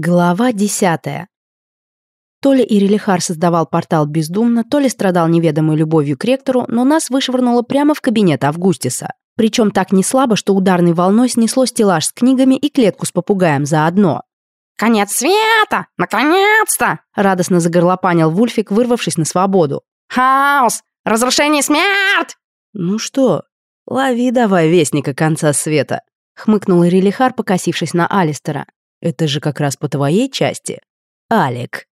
Глава 10. То ли Ирили Харс портал бездумно, то ли страдал неведомой любовью к ректору, но нас вышвырнуло прямо в кабинет Августиса. Причем так не слабо, что ударной волной снесло стеллаж с книгами и клетку с попугаем заодно. «Конец света! Наконец-то!» — радостно загорлопанил Вульфик, вырвавшись на свободу. «Хаос! Разрушение смерть!» «Ну что, лови давай вестника конца света!» — хмыкнул Ирилихар, покосившись на Алистера. Это же как раз по твоей части. Алик.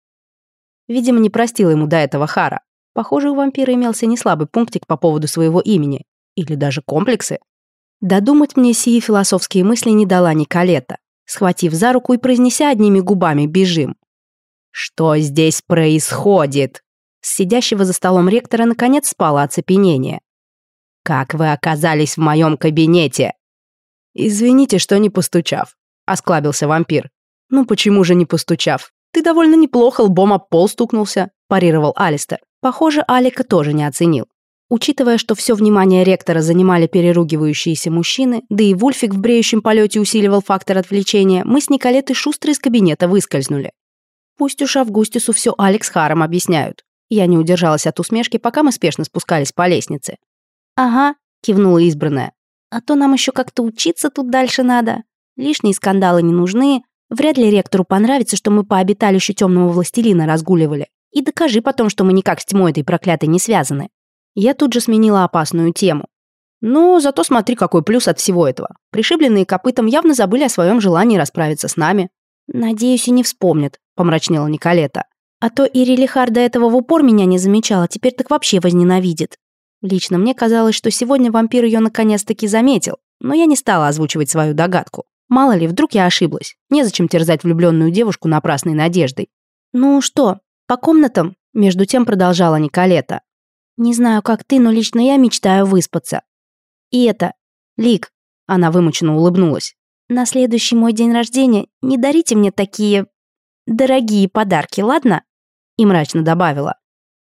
Видимо, не простил ему до этого Хара. Похоже, у вампира имелся неслабый пунктик по поводу своего имени. Или даже комплексы. Додумать мне сии философские мысли не дала Николета, схватив за руку и произнеся одними губами «бежим». «Что здесь происходит?» С сидящего за столом ректора наконец спало оцепенение. «Как вы оказались в моем кабинете?» «Извините, что не постучав», — осклабился вампир. «Ну почему же не постучав? Ты довольно неплохо лбом об пол стукнулся», — парировал Алистер. Похоже, Алика тоже не оценил. Учитывая, что все внимание ректора занимали переругивающиеся мужчины, да и Вульфик в бреющем полете усиливал фактор отвлечения, мы с Николетой шустро из кабинета выскользнули. Пусть уж Августису все Алекс Харом объясняют. Я не удержалась от усмешки, пока мы спешно спускались по лестнице. «Ага», — кивнула избранная. «А то нам еще как-то учиться тут дальше надо». Лишние скандалы не нужны. Вряд ли ректору понравится, что мы по обиталищу темного властелина разгуливали. И докажи потом, что мы никак с тьмой этой проклятой не связаны. Я тут же сменила опасную тему. Но зато смотри, какой плюс от всего этого. Пришибленные копытом явно забыли о своем желании расправиться с нами. «Надеюсь, и не вспомнят», — помрачнела Николета. «А то и Релихар до этого в упор меня не замечала, теперь так вообще возненавидит». Лично мне казалось, что сегодня вампир ее наконец-таки заметил, но я не стала озвучивать свою догадку. Мало ли, вдруг я ошиблась. Незачем терзать влюбленную девушку напрасной надеждой. «Ну что, по комнатам?» – между тем продолжала Николета. «Не знаю, как ты, но лично я мечтаю выспаться». «И это... Лик...» – она вымученно улыбнулась. «На следующий мой день рождения не дарите мне такие... дорогие подарки, ладно?» И мрачно добавила.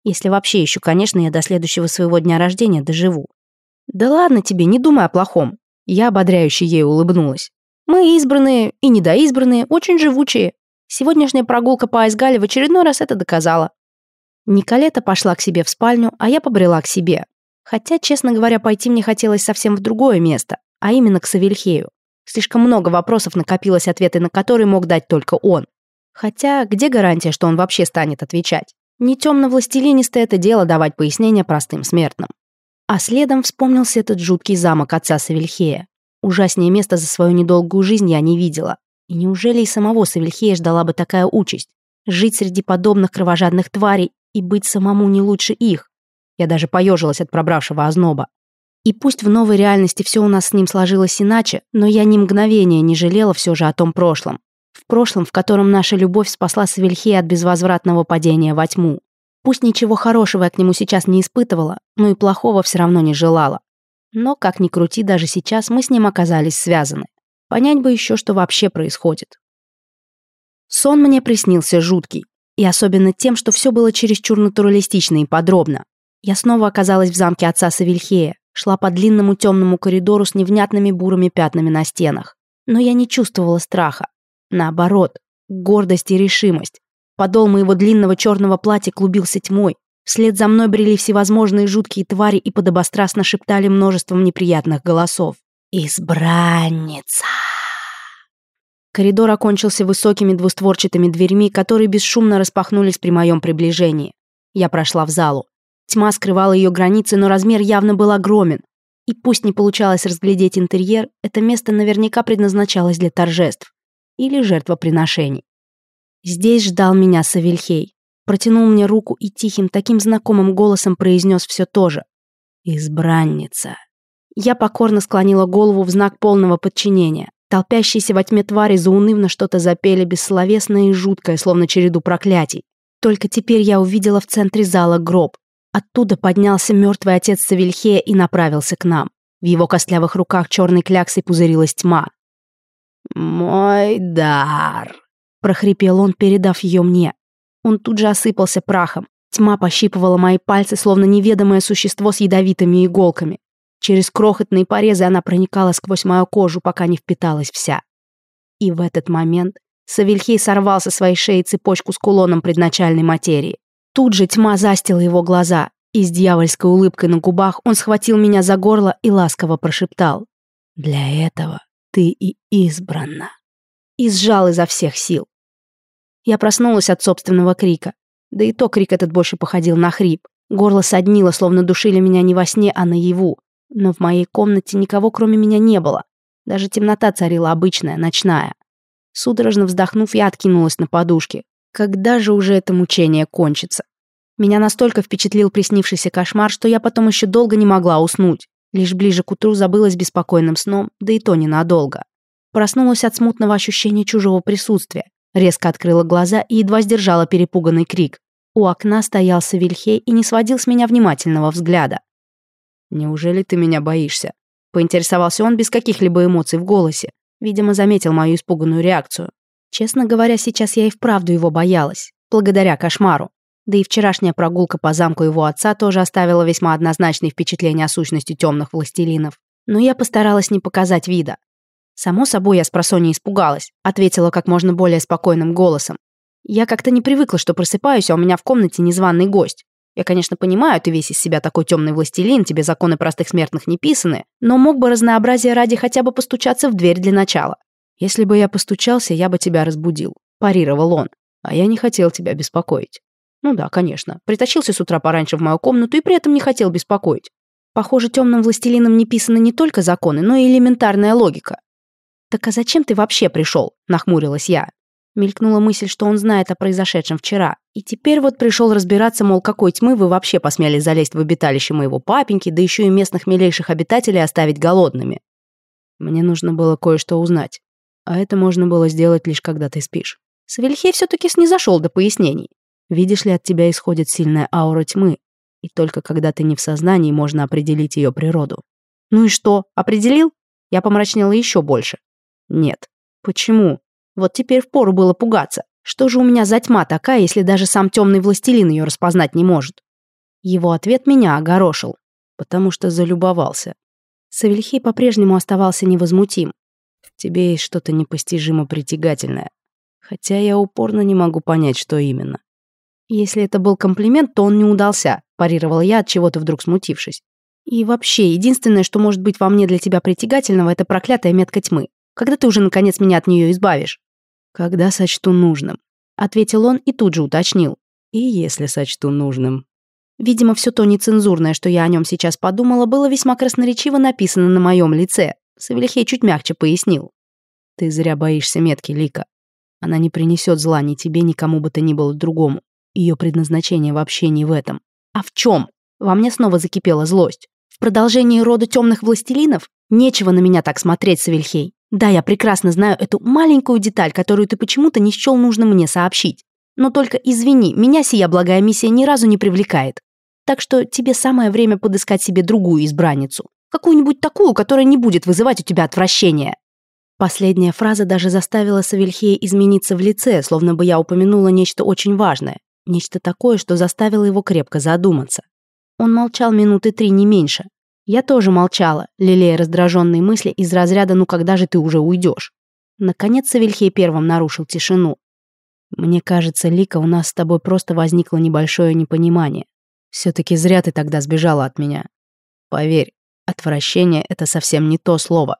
«Если вообще еще, конечно, я до следующего своего дня рождения доживу». «Да ладно тебе, не думай о плохом». Я ободряюще ей улыбнулась. Мы избранные и недоизбранные, очень живучие. Сегодняшняя прогулка по Айсгале в очередной раз это доказала. Николета пошла к себе в спальню, а я побрела к себе. Хотя, честно говоря, пойти мне хотелось совсем в другое место, а именно к Савельхею. Слишком много вопросов накопилось, ответы на которые мог дать только он. Хотя, где гарантия, что он вообще станет отвечать? Не темно-властелинистое это дело давать пояснения простым смертным. А следом вспомнился этот жуткий замок отца Савельхея ужаснее места за свою недолгую жизнь я не видела. И неужели и самого Савельхея ждала бы такая участь? Жить среди подобных кровожадных тварей и быть самому не лучше их. Я даже поежилась от пробравшего озноба. И пусть в новой реальности все у нас с ним сложилось иначе, но я ни мгновения не жалела все же о том прошлом. В прошлом, в котором наша любовь спасла Савельхея от безвозвратного падения во тьму. Пусть ничего хорошего я к нему сейчас не испытывала, но и плохого все равно не желала. Но, как ни крути, даже сейчас мы с ним оказались связаны. Понять бы еще, что вообще происходит. Сон мне приснился жуткий. И особенно тем, что все было чересчур натуралистично и подробно. Я снова оказалась в замке отца Савельхея, шла по длинному темному коридору с невнятными бурыми пятнами на стенах. Но я не чувствовала страха. Наоборот, гордость и решимость. Подол моего длинного черного платья клубился тьмой, Вслед за мной брели всевозможные жуткие твари и подобострастно шептали множеством неприятных голосов. «Избранница!» Коридор окончился высокими двустворчатыми дверьми, которые бесшумно распахнулись при моем приближении. Я прошла в залу. Тьма скрывала ее границы, но размер явно был огромен. И пусть не получалось разглядеть интерьер, это место наверняка предназначалось для торжеств или жертвоприношений. Здесь ждал меня Савельхей протянул мне руку и тихим, таким знакомым голосом произнес все то же. «Избранница». Я покорно склонила голову в знак полного подчинения. Толпящиеся во тьме твари заунывно что-то запели бессловесное и жуткое, словно череду проклятий. Только теперь я увидела в центре зала гроб. Оттуда поднялся мертвый отец Савельхея и направился к нам. В его костлявых руках черной кляксой пузырилась тьма. «Мой дар!» — прохрипел он, передав ее мне. Он тут же осыпался прахом. Тьма пощипывала мои пальцы, словно неведомое существо с ядовитыми иголками. Через крохотные порезы она проникала сквозь мою кожу, пока не впиталась вся. И в этот момент Савельхей сорвал со своей шеи цепочку с кулоном предначальной материи. Тут же тьма застила его глаза, и с дьявольской улыбкой на губах он схватил меня за горло и ласково прошептал. «Для этого ты и избрана». И сжал изо всех сил. Я проснулась от собственного крика. Да и то крик этот больше походил на хрип. Горло соднило, словно душили меня не во сне, а наяву. Но в моей комнате никого кроме меня не было. Даже темнота царила обычная, ночная. Судорожно вздохнув, я откинулась на подушке. Когда же уже это мучение кончится? Меня настолько впечатлил приснившийся кошмар, что я потом еще долго не могла уснуть. Лишь ближе к утру забылась беспокойным сном, да и то ненадолго. Проснулась от смутного ощущения чужого присутствия. Резко открыла глаза и едва сдержала перепуганный крик. У окна стоял Савельхей и не сводил с меня внимательного взгляда. «Неужели ты меня боишься?» Поинтересовался он без каких-либо эмоций в голосе. Видимо, заметил мою испуганную реакцию. Честно говоря, сейчас я и вправду его боялась. Благодаря кошмару. Да и вчерашняя прогулка по замку его отца тоже оставила весьма однозначные впечатления о сущности темных властелинов. Но я постаралась не показать вида. «Само собой, я спросо не испугалась», — ответила как можно более спокойным голосом. «Я как-то не привыкла, что просыпаюсь, а у меня в комнате незваный гость. Я, конечно, понимаю, ты весь из себя такой темный властелин, тебе законы простых смертных не писаны, но мог бы разнообразие ради хотя бы постучаться в дверь для начала». «Если бы я постучался, я бы тебя разбудил», — парировал он. «А я не хотел тебя беспокоить». «Ну да, конечно. Притащился с утра пораньше в мою комнату и при этом не хотел беспокоить». Похоже, темным властелинам не писаны не только законы, но и элементарная логика. «Так а зачем ты вообще пришел?» – нахмурилась я. Мелькнула мысль, что он знает о произошедшем вчера. И теперь вот пришел разбираться, мол, какой тьмы вы вообще посмели залезть в обиталище моего папеньки, да еще и местных милейших обитателей оставить голодными. Мне нужно было кое-что узнать. А это можно было сделать лишь когда ты спишь. Савельхей все-таки снизошел до пояснений. Видишь ли, от тебя исходит сильная аура тьмы. И только когда ты не в сознании, можно определить ее природу. Ну и что, определил? Я помрачнела еще больше. Нет. Почему? Вот теперь впору было пугаться. Что же у меня за тьма такая, если даже сам темный властелин ее распознать не может? Его ответ меня огорошил, потому что залюбовался. Савельхей по-прежнему оставался невозмутим. В тебе есть что-то непостижимо притягательное. Хотя я упорно не могу понять, что именно. Если это был комплимент, то он не удался, парировала я от чего-то вдруг смутившись. И вообще, единственное, что может быть во мне для тебя притягательного, это проклятая метка тьмы. Когда ты уже наконец меня от нее избавишь?» «Когда сочту нужным», — ответил он и тут же уточнил. «И если сочту нужным». Видимо, все то нецензурное, что я о нем сейчас подумала, было весьма красноречиво написано на моем лице. Савельхей чуть мягче пояснил. «Ты зря боишься метки, Лика. Она не принесет зла ни тебе, ни кому бы то ни было другому. Ее предназначение вообще не в этом. А в чем? Во мне снова закипела злость. В продолжении рода темных властелинов? Нечего на меня так смотреть, Савельхей. Да, я прекрасно знаю эту маленькую деталь, которую ты почему-то не счел нужно мне сообщить. Но только извини, меня сия благая миссия ни разу не привлекает. Так что тебе самое время подыскать себе другую избранницу. Какую-нибудь такую, которая не будет вызывать у тебя отвращения. Последняя фраза даже заставила Савельхея измениться в лице, словно бы я упомянула нечто очень важное. Нечто такое, что заставило его крепко задуматься. Он молчал минуты три не меньше. Я тоже молчала, лелея раздраженные мысли из разряда «ну когда же ты уже уйдешь?». Наконец Савельхей первым нарушил тишину. «Мне кажется, Лика, у нас с тобой просто возникло небольшое непонимание. Все-таки зря ты тогда сбежала от меня. Поверь, отвращение — это совсем не то слово.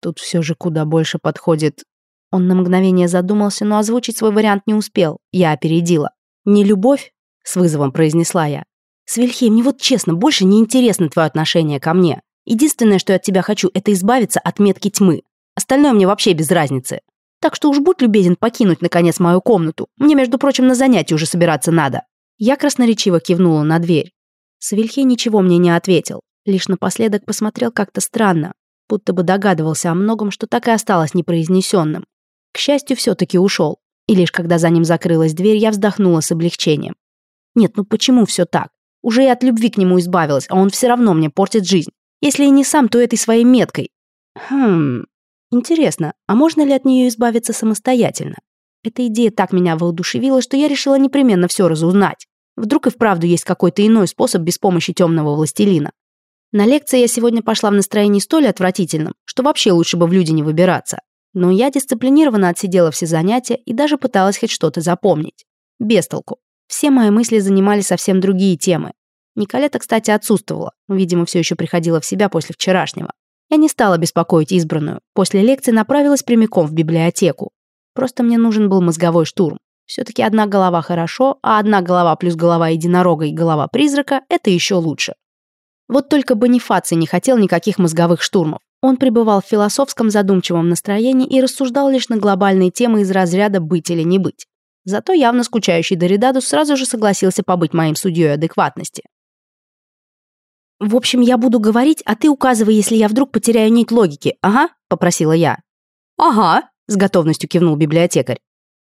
Тут все же куда больше подходит...» Он на мгновение задумался, но озвучить свой вариант не успел. Я опередила. «Не любовь?» — с вызовом произнесла я. Свельхей, мне вот честно, больше не интересно твое отношение ко мне. Единственное, что я от тебя хочу, это избавиться от метки тьмы. Остальное мне вообще без разницы. Так что уж будь любезен покинуть, наконец, мою комнату. Мне, между прочим, на занятие уже собираться надо». Я красноречиво кивнула на дверь. Савельхей ничего мне не ответил. Лишь напоследок посмотрел как-то странно, будто бы догадывался о многом, что так и осталось непроизнесенным. К счастью, все-таки ушел. И лишь когда за ним закрылась дверь, я вздохнула с облегчением. Нет, ну почему все так? уже и от любви к нему избавилась, а он все равно мне портит жизнь. Если и не сам, то этой своей меткой. Хм, интересно, а можно ли от нее избавиться самостоятельно? Эта идея так меня воодушевила, что я решила непременно все разузнать. Вдруг и вправду есть какой-то иной способ без помощи темного властелина. На лекции я сегодня пошла в настроении столь отвратительном, что вообще лучше бы в люди не выбираться. Но я дисциплинированно отсидела все занятия и даже пыталась хоть что-то запомнить. Без толку. Все мои мысли занимали совсем другие темы. Николета, кстати, отсутствовала. Видимо, все еще приходила в себя после вчерашнего. Я не стала беспокоить избранную. После лекции направилась прямиком в библиотеку. Просто мне нужен был мозговой штурм. Все-таки одна голова хорошо, а одна голова плюс голова единорога и голова призрака – это еще лучше. Вот только Бонифаций не хотел никаких мозговых штурмов. Он пребывал в философском задумчивом настроении и рассуждал лишь на глобальные темы из разряда «быть или не быть». Зато явно скучающий Доридаду сразу же согласился побыть моим судьей адекватности. «В общем, я буду говорить, а ты указывай, если я вдруг потеряю нить логики, ага?» – попросила я. «Ага», – с готовностью кивнул библиотекарь.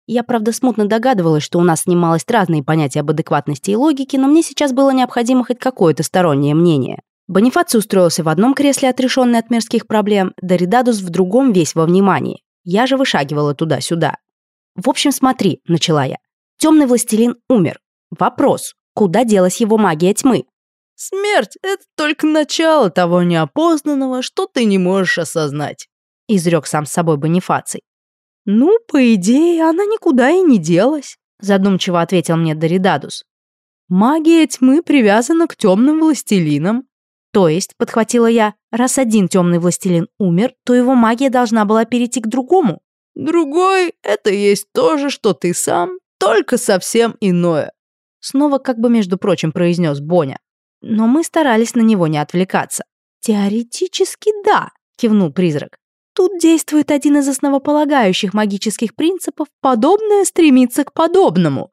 Я, правда, смутно догадывалась, что у нас снималось разные понятия об адекватности и логике, но мне сейчас было необходимо хоть какое-то стороннее мнение. Бонифаци устроился в одном кресле, отрешенный от мирских проблем, Доридадус в другом весь во внимании. Я же вышагивала туда-сюда. В общем, смотри, начала я. Темный властелин умер. Вопрос, куда делась его магия тьмы? Смерть — это только начало того неопознанного, что ты не можешь осознать. Изрек сам с собой Бонифаций. Ну, по идее, она никуда и не делась, задумчиво ответил мне Доридадус. Магия тьмы привязана к темным властелинам. То есть, подхватила я, раз один темный властелин умер, то его магия должна была перейти к другому. Другой — это есть то же, что ты сам, только совсем иное». Снова как бы, между прочим, произнес Боня. Но мы старались на него не отвлекаться. «Теоретически да», — кивнул призрак. «Тут действует один из основополагающих магических принципов «подобное стремится к подобному».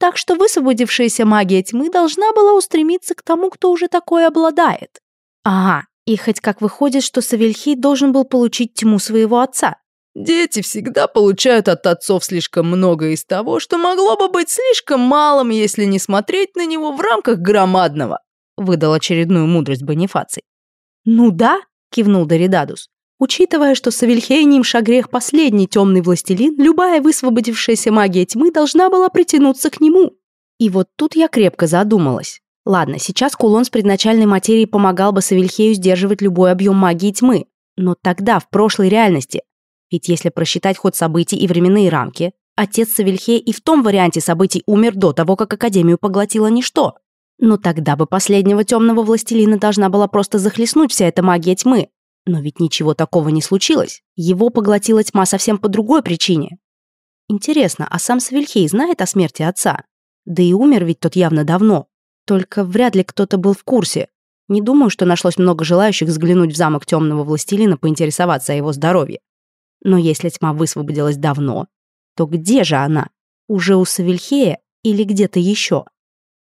Так что высвободившаяся магия тьмы должна была устремиться к тому, кто уже такое обладает. Ага, и хоть как выходит, что Савельхий должен был получить тьму своего отца, Дети всегда получают от отцов слишком много из того, что могло бы быть слишком малым, если не смотреть на него в рамках громадного», — выдал очередную мудрость Бонифаций. «Ну да», — кивнул Доридадус. Учитывая, что Савельхейним Шагрех последний темный властелин, любая высвободившаяся магия тьмы должна была притянуться к нему. И вот тут я крепко задумалась. Ладно, сейчас кулон с предначальной материей помогал бы Савельхею сдерживать любой объем магии тьмы. Но тогда, в прошлой реальности, ведь если просчитать ход событий и временные рамки, отец Савельхе и в том варианте событий умер до того, как Академию поглотило ничто. Но тогда бы последнего темного властелина должна была просто захлестнуть вся эта магия тьмы. Но ведь ничего такого не случилось. Его поглотила тьма совсем по другой причине. Интересно, а сам Савельхей знает о смерти отца? Да и умер ведь тот явно давно. Только вряд ли кто-то был в курсе. Не думаю, что нашлось много желающих взглянуть в замок темного властелина, поинтересоваться о его здоровье. Но если тьма высвободилась давно, то где же она? Уже у Савельхея или где-то еще?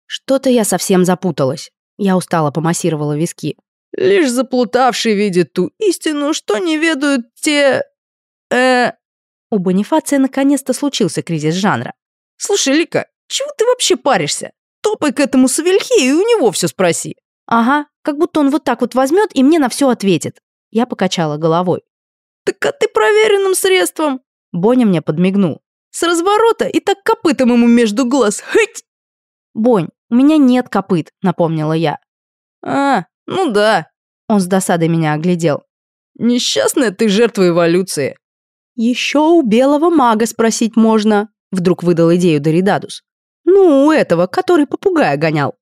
Что-то я совсем запуталась. Я устало помассировала виски. Лишь заплутавший видит ту истину, что не ведают те... э У Бонифация наконец-то случился кризис жанра. «Слушай, Лика, чего ты вообще паришься? Топай к этому Савельхею и у него все спроси». «Ага, как будто он вот так вот возьмет и мне на все ответит». Я покачала головой. Так а ты проверенным средством!» Боня мне подмигнул. «С разворота и так копытом ему между глаз! Хыть!» «Бонь, у меня нет копыт», — напомнила я. «А, ну да», — он с досадой меня оглядел. «Несчастная ты жертва эволюции». «Еще у белого мага спросить можно», — вдруг выдал идею Доридадус. «Ну, у этого, который попугая гонял».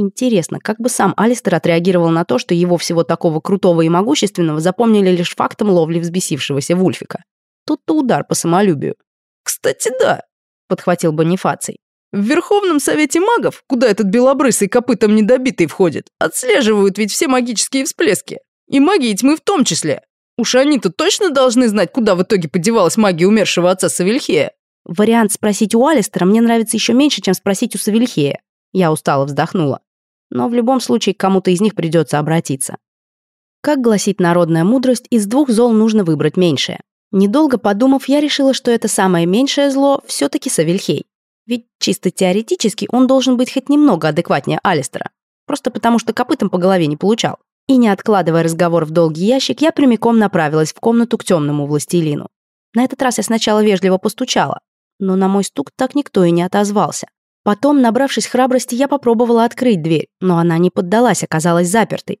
Интересно, как бы сам Алистер отреагировал на то, что его всего такого крутого и могущественного запомнили лишь фактом ловли взбесившегося Вульфика? Тут-то удар по самолюбию. «Кстати, да», — подхватил Бонифаций. «В Верховном Совете магов, куда этот белобрысый копытом недобитый входит, отслеживают ведь все магические всплески. И магии тьмы в том числе. Уж они-то точно должны знать, куда в итоге подевалась магия умершего отца Савельхея». Вариант спросить у Алистера мне нравится еще меньше, чем спросить у Савельхея. Я устало вздохнула но в любом случае кому-то из них придется обратиться. Как гласит народная мудрость, из двух зол нужно выбрать меньшее. Недолго подумав, я решила, что это самое меньшее зло все-таки Савельхей. Ведь чисто теоретически он должен быть хоть немного адекватнее Алистера. Просто потому, что копытом по голове не получал. И не откладывая разговор в долгий ящик, я прямиком направилась в комнату к темному властелину. На этот раз я сначала вежливо постучала, но на мой стук так никто и не отозвался. Потом, набравшись храбрости, я попробовала открыть дверь, но она не поддалась, оказалась запертой.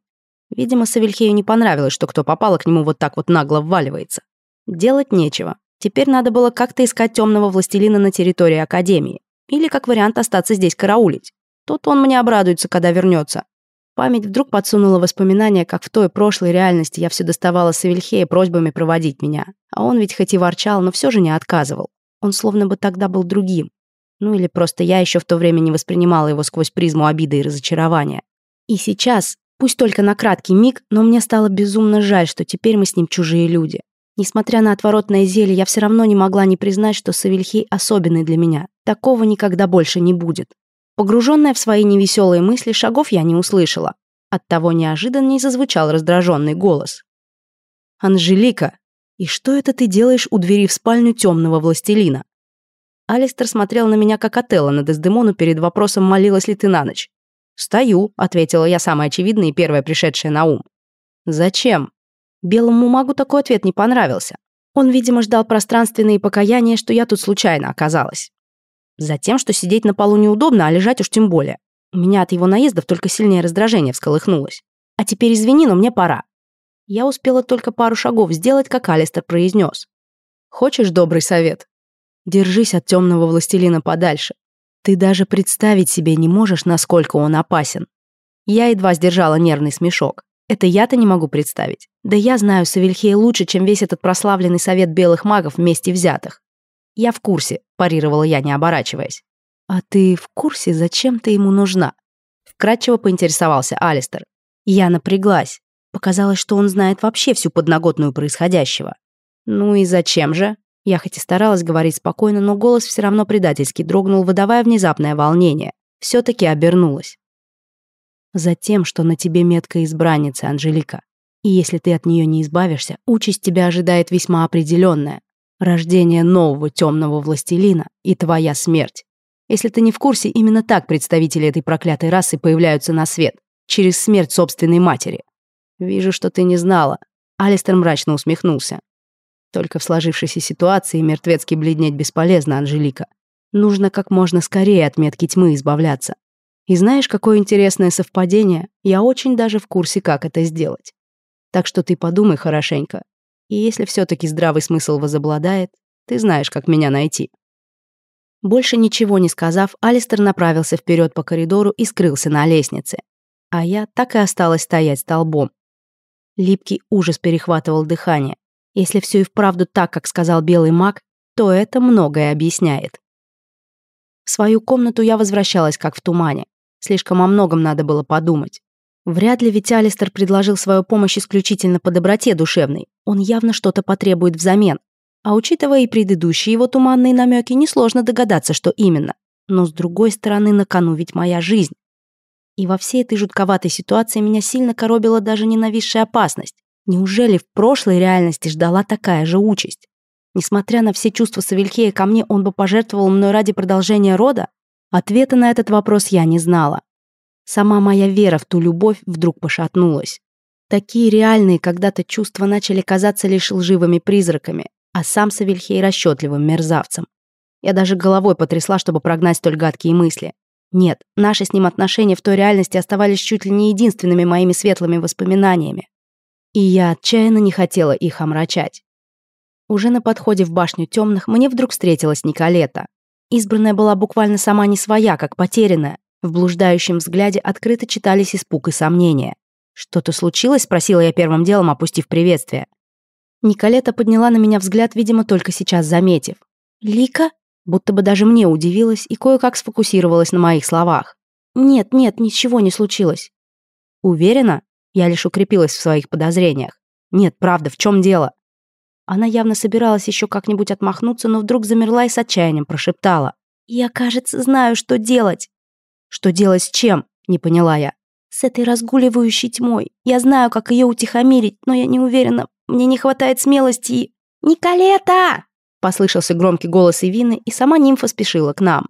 Видимо, Савельхею не понравилось, что кто попало к нему вот так вот нагло вваливается. Делать нечего. Теперь надо было как-то искать темного властелина на территории Академии. Или, как вариант, остаться здесь караулить. Тут он мне обрадуется, когда вернется. Память вдруг подсунула воспоминания, как в той прошлой реальности я все доставала Савельхея просьбами проводить меня. А он ведь хоть и ворчал, но все же не отказывал. Он словно бы тогда был другим. Ну или просто я еще в то время не воспринимала его сквозь призму обиды и разочарования. И сейчас, пусть только на краткий миг, но мне стало безумно жаль, что теперь мы с ним чужие люди. Несмотря на отворотное зелье, я все равно не могла не признать, что Савельхей особенный для меня. Такого никогда больше не будет. Погруженная в свои невеселые мысли, шагов я не услышала. Оттого неожиданней зазвучал раздраженный голос. «Анжелика, и что это ты делаешь у двери в спальню темного властелина?» Алистер смотрел на меня, как Отелло на Дездемону перед вопросом, молилась ли ты на ночь. «Стою», — ответила я самая очевидная и первая пришедшая на ум. «Зачем?» Белому магу такой ответ не понравился. Он, видимо, ждал пространственные покаяния, что я тут случайно оказалась. Затем, что сидеть на полу неудобно, а лежать уж тем более. У меня от его наездов только сильнее раздражение всколыхнулось. «А теперь извини, но мне пора». Я успела только пару шагов сделать, как Алистер произнес. «Хочешь добрый совет?» Держись от темного властелина подальше. Ты даже представить себе не можешь, насколько он опасен. Я едва сдержала нервный смешок. Это я-то не могу представить. Да я знаю Савельхея лучше, чем весь этот прославленный совет белых магов вместе взятых. Я в курсе, парировала я, не оборачиваясь. А ты в курсе, зачем ты ему нужна? Вкратчиво поинтересовался Алистер. Я напряглась. Показалось, что он знает вообще всю подноготную происходящего. Ну и зачем же? Я хоть и старалась говорить спокойно, но голос все равно предательски дрогнул, выдавая внезапное волнение. Все-таки обернулась. «За тем, что на тебе метка избранница Анжелика. И если ты от нее не избавишься, участь тебя ожидает весьма определенная. Рождение нового темного властелина и твоя смерть. Если ты не в курсе, именно так представители этой проклятой расы появляются на свет. Через смерть собственной матери. Вижу, что ты не знала. Алистер мрачно усмехнулся. Только в сложившейся ситуации мертвецки бледнеть бесполезно, Анжелика. Нужно как можно скорее от метки тьмы избавляться. И знаешь, какое интересное совпадение? Я очень даже в курсе, как это сделать. Так что ты подумай хорошенько. И если все-таки здравый смысл возобладает, ты знаешь, как меня найти». Больше ничего не сказав, Алистер направился вперед по коридору и скрылся на лестнице. А я так и осталась стоять столбом. Липкий ужас перехватывал дыхание. Если все и вправду так, как сказал Белый маг, то это многое объясняет. В свою комнату я возвращалась как в тумане. Слишком о многом надо было подумать. Вряд ли ведь Алистер предложил свою помощь исключительно по доброте душевной. Он явно что-то потребует взамен. А учитывая и предыдущие его туманные намеки, несложно догадаться, что именно. Но с другой стороны, на кону ведь моя жизнь. И во всей этой жутковатой ситуации меня сильно коробила даже ненависшая опасность. Неужели в прошлой реальности ждала такая же участь? Несмотря на все чувства Савелькея ко мне, он бы пожертвовал мной ради продолжения рода? Ответа на этот вопрос я не знала. Сама моя вера в ту любовь вдруг пошатнулась. Такие реальные когда-то чувства начали казаться лишь лживыми призраками, а сам Савельхей расчетливым мерзавцем. Я даже головой потрясла, чтобы прогнать столь гадкие мысли. Нет, наши с ним отношения в той реальности оставались чуть ли не единственными моими светлыми воспоминаниями и я отчаянно не хотела их омрачать. Уже на подходе в башню темных мне вдруг встретилась Николета. Избранная была буквально сама не своя, как потерянная. В блуждающем взгляде открыто читались испуг и сомнения. «Что-то случилось?» – спросила я первым делом, опустив приветствие. Николета подняла на меня взгляд, видимо, только сейчас заметив. «Лика?» Будто бы даже мне удивилась и кое-как сфокусировалась на моих словах. «Нет, нет, ничего не случилось». «Уверена?» Я лишь укрепилась в своих подозрениях. Нет, правда, в чем дело? Она явно собиралась еще как-нибудь отмахнуться, но вдруг замерла и с отчаянием прошептала. «Я, кажется, знаю, что делать». «Что делать с чем?» — не поняла я. «С этой разгуливающей тьмой. Я знаю, как ее утихомирить, но я не уверена. Мне не хватает смелости и...» «Николета!» — послышался громкий голос Ивины, и сама нимфа спешила к нам.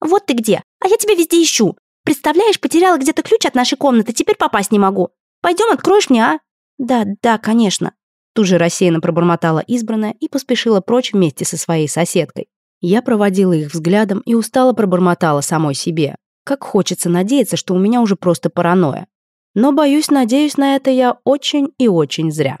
«Вот ты где! А я тебя везде ищу! Представляешь, потеряла где-то ключ от нашей комнаты, теперь попасть не могу. Пойдем откроешь мне, а? «Да, да, конечно». Тут же рассеянно пробормотала избранная и поспешила прочь вместе со своей соседкой. Я проводила их взглядом и устало пробормотала самой себе. Как хочется надеяться, что у меня уже просто паранойя. Но, боюсь, надеюсь на это я очень и очень зря.